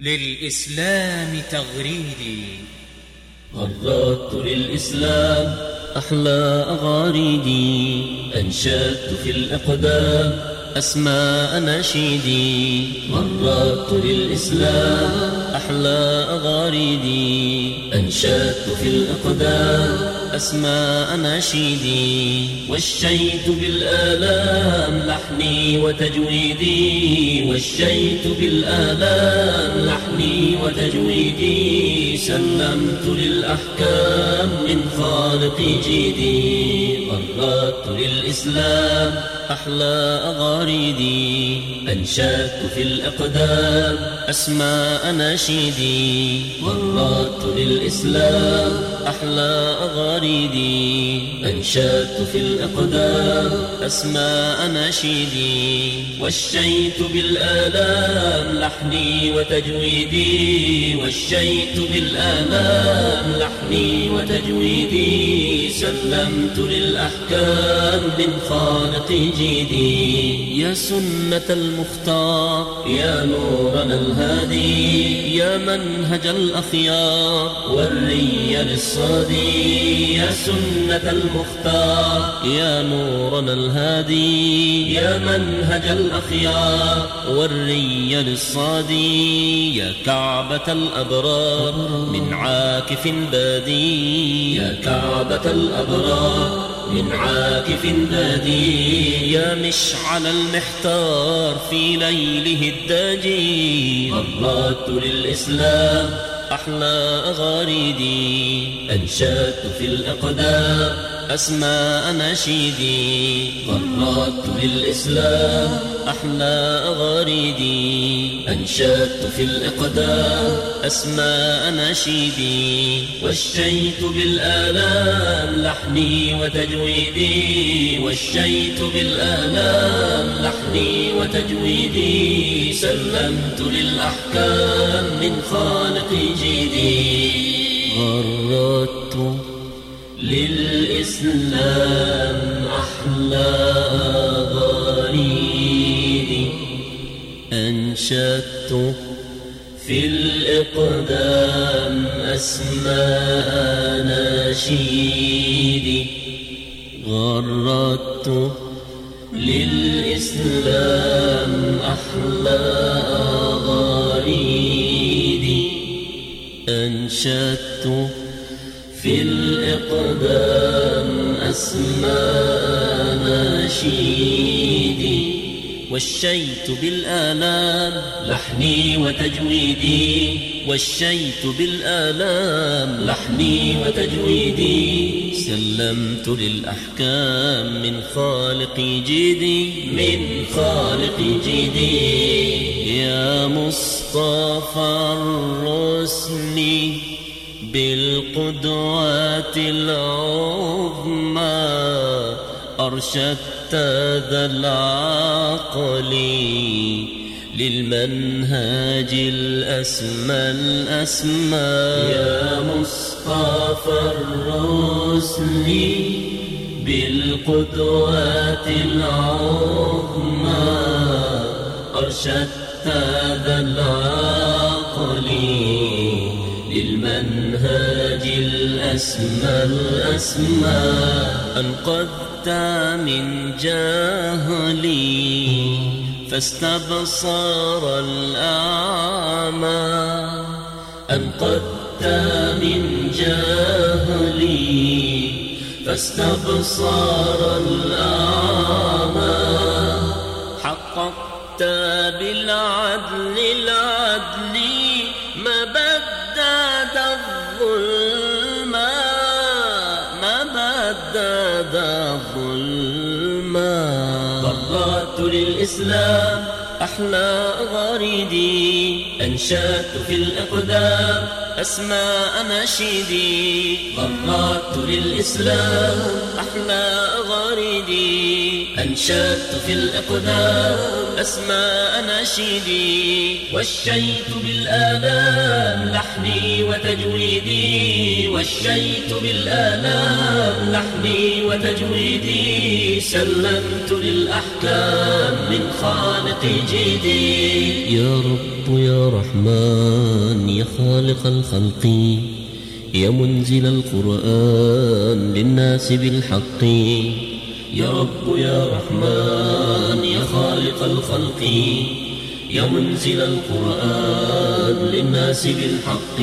للإسلام تغريدي. غردت للإسلام أحلى أغاريدي. أنشدت في الأقدام أسماء نشيدي. غردت للإسلام أحلى أغاريدي. أنشدت في الأقدام أسماء نشيدي وشيت بالآلام لحني وتجويدي. وشيت بالآلام لحني وتجويدي. سلمت للأحكام من خالقي جيدي. قررت للإسلام. أحلى أغاريدي. أنشدت في الأقدام. أسماء نشيدي قررت للإسلام. أحلى أغاريدي. أنشدت في الأقدام. أسماء نشيدي وشيت بالآلام. لحني وتجويدي. وشيت بالآلام. لحني وتجويدي. سلمت للأحكام من خالق جيدي يا سنة المختار. يا نورنا الهادي. يا منهج الأخيار. والري للصادي. يا سنة المختار. يا نورنا الهادي. يا منهج الأخيار. والري للصادي. يا كعبة الأبرار. من عاكف بادي. يا كعبة الأبرار. من عاكف بادي يا مشعل المحتار في ليله الداجي قررت للإسلام أحلى أغاريدي. أنشدت في الأقدام أسماء نشيدي قررت للإسلام أحلى أغاريدي أنشدت في الأقدام أسماء نشيدي. وشيت بالآلام لحني وتجويدي. وشيت بالآلام لحني وتجويدي. سلمت للأحكام من خالق جيدي. غردت للإسلام أحلى غريدي أنشدت في الإقدام أسماء نشيدي غردت للإسلام أحلى غريدي أنشدت في الإقدام أسماء نشيدي وشيت بالآلام لحني وتجويدي. وشيت بالآلام لحني وتجويدي. سلمت للأحكام من خالقي جيدي من خالق جديد يا مصطفى الرسل بالقدوات العظمى أرشدت ذا العقل للمنهاج الأسمى الأسمى. يا مصطفى الرسل بالقدوات العظمى أرشدت ذا العقل للمنهاج الأسمى الأسمى أنقذت من جهلي فاستبصر الأعمى. أنقذت من جهلي فاستبصر الأعمى. حققت بالعدل العدل للإسلام أحلى غريدي أنشأت في الأقدام أسماء نشيدي قررت للإسلام أحلى غريدي أنشأت في الأقدام أسماء نشيدي وشيت بالآلام لحني وتجويدي. وشيت بالآلام لحني وتجويدي. سلمت للأحكام من خالق جيدي يا رب يا رحمن يا خالق الخلق. يا منزل القرآن للناس بالحق. يا رب يا رحمن يا خالق الخلق يا منزل القرآن للناس بالحق.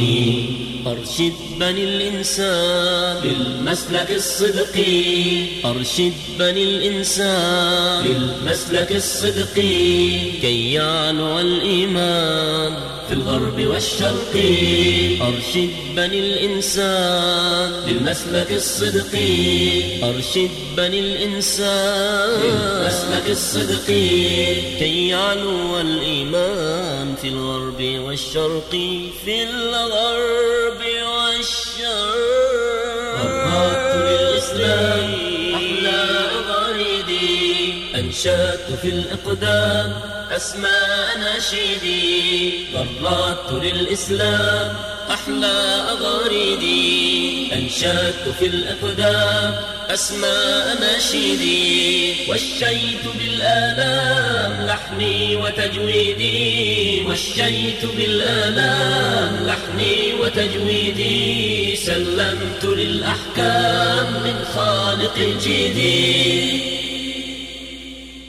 أرشد بني الإنسان بالمسلك الصدقي أرشد بني الإنسان بالمسلك الصدقي كي يعلو الإيمان في الغرب والشرق. أرشد بني الإنسان بالمسلك الصدقي أرشد بني الإنسان بالمسلك الصدقي كي يعلو الإيمان في الغرب والشرق في الغرب. للإسلام أحلى غريدي أنشأت في الإقدام أسماء نشيدي ضرات للإسلام. أحلى أغاريدي. أنشأت في الأقدام أسماء نشيدي وشيت بالآلام لحني وتجويدي. وشيت بالآلام لحني وتجويدي. سلمت للأحكام من خالق جديد